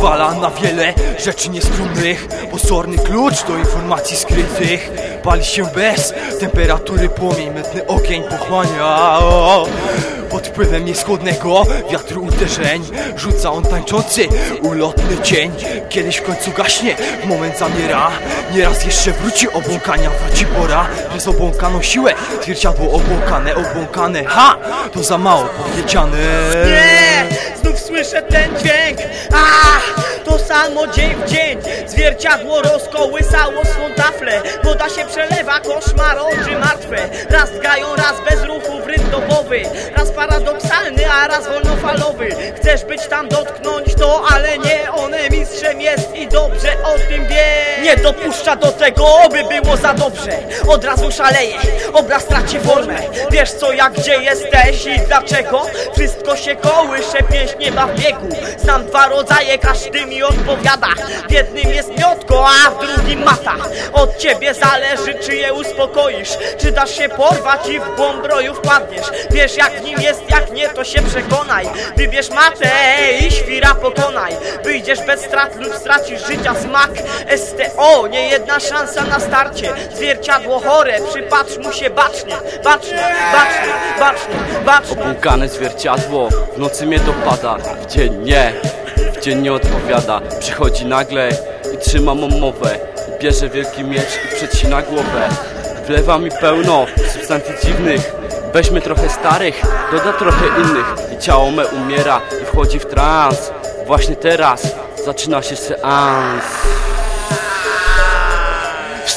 na wiele rzeczy nieskromnych Pozorny klucz do informacji skrytych. Pali się bez temperatury płomień Mętny ogień pochłania. Pod wpływem nieschodnego wiatru uderzeń Rzuca on tańczący, ulotny cień. Kiedyś w końcu gaśnie, moment zamiera. Nieraz jeszcze wróci obłąkania, wróci pora Przez obłąkaną siłę, zwierciadło obłąkane, obłąkane. Ha! To za mało powiedziane. Nie! Znów słyszę ten dźwięk. A! To samo dzień w dzień. Zwierciadło rozkołysało swą taflę Woda się przelewa, koszmar oczy martwe. Raz gają, raz bez ruchu w rytm dobowy Raz paradoksalny, a raz wolnofalowy. Chcesz być tam, dotknąć to, ale nie One. Mistrzem jest i dobrze o tym wie Nie dopuszcza do tego, by było za dobrze. Od razu szaleje, obraz traci formę. Wiesz co, jak gdzie jesteś i dlaczego? Wszystko się kołysze, pieśń nie ma w biegu. Znam dwa rodzaje, każdy mi odpowiada. W jednym jest miotko, a w drugim mata. Od ciebie zależy, czy je uspokoisz. Czy dasz się porwać i w roju wpadniesz. Wiesz jak nim jest, jak nie, to się przekonaj. Wybierz matę i świra pokonaj. Wyjdziesz bez strat lub stracisz życia. Smak STO, nie jedna szansa na starcie. Zwierciadło chore, przypatrz mu się bacznie. Bacznie, bacznie, bacznie, bacznie. Obłąkane zwierciadło w nocy mnie dopada W dzień nie, w dzień nie odpowiada. Przychodzi nagle i trzyma mą mowę. Bierze wielki miecz i przecina głowę. Wlewa mi pełno substancji dziwnych. Weźmy trochę starych, doda trochę innych. I ciało me umiera i wchodzi w trans. Właśnie teraz zaczyna się seans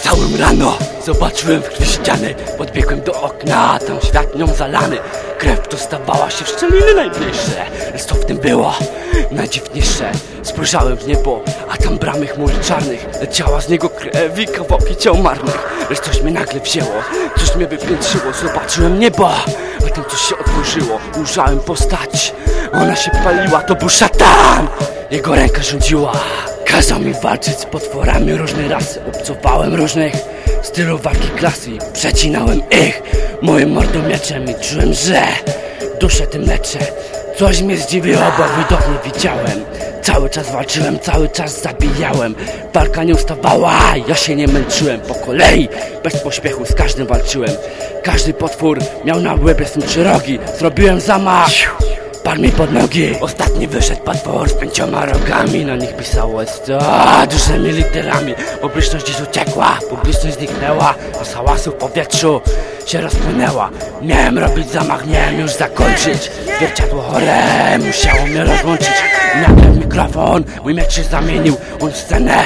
Wstałem rano, zobaczyłem w krwi ściany. Podbiegłem do okna, tam świat nią zalany. Krew dostawała się w szczeliny najmniejsze Lecz co w tym było? Najdziwniejsze. Spojrzałem w niebo, a tam bramy chmur czarnych. Leciała z niego krew i kawałki ciał marnych. Lecz coś mnie nagle wzięło, coś mnie wypiętrzyło. Zobaczyłem niebo, a tam coś się otworzyło. Ujrzałem postać, ona się paliła, to był szatan. Jego ręka rządziła Kazał mi walczyć z potworami różnej rasy Obcowałem różnych stylów walki klasy i Przecinałem ich. Moim mordomieczem I czułem, że duszę tym leczę. Coś mnie zdziwiło, bo widok nie widziałem. Cały czas walczyłem, cały czas zabijałem. Walka nie ustawała, ja się nie męczyłem. Po kolei, bez pośpiechu z każdym walczyłem. Każdy potwór miał na łebie trzy rogi Zrobiłem zamach Pan mi pod nogi. Ostatni wyszedł potwór z pięcioma rogami. Na nich pisało SCO dużymi literami. Publiczność dziś uciekła, publiczność zniknęła. A hałasu w powietrzu się rozpłynęła. Miałem robić zamach, miałem już zakończyć. Zwierciadło chore. Musiało mnie rozłączyć. Nagle mikrofon. Mój miecz się zamienił. On scenę,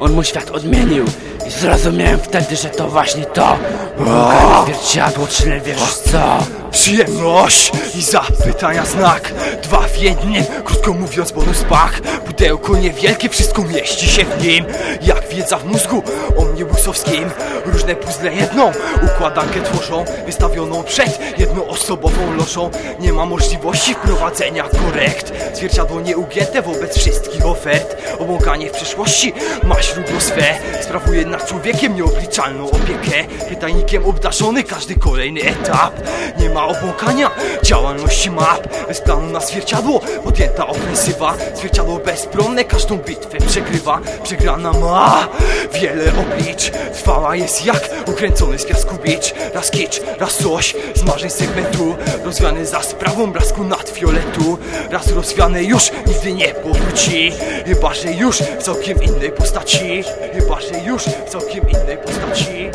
on mój świat odmienił I zrozumiałem wtedy, że to właśnie to. Łukanie zwierciadło, czy nie wiesz co? Przyjemność i zapytania znak. Dwa w jednym, krótko mówiąc bonus pach Pudełko niewielkie, wszystko mieści się w nim. Jak wiedza w mózgu o mnie łusowskim Różne puzzle jedną układankę tworzą Wystawioną przed jednoosobową lożą Nie ma możliwości wprowadzenia korekt. Zwierciadło nieugięte wobec wszystkich ofert. Obłąkanie w przeszłości ma źródło swe. Sprawuje nad człowiekiem nieobliczalną opiekę. Pytajnikiem obdarzony każdy kolejny etap. Nie ma obłąkania działalności map. Bez planu na zwierciadło podjęta ofensywa. Zwierciadło bezbronne każdą bitwę przegrywa. Przegrana ma wiele oblicz Trwała jest jak ukręcony z piasku bicz Raz kicz, raz coś. Z marzeń segmentu. Rozwiany za sprawą blasku nad fioletu. Raz rozwiane już nigdy nie powróci. Chyba, że już w całkiem innej postaci. Chyba, że już w całkiem innej postaci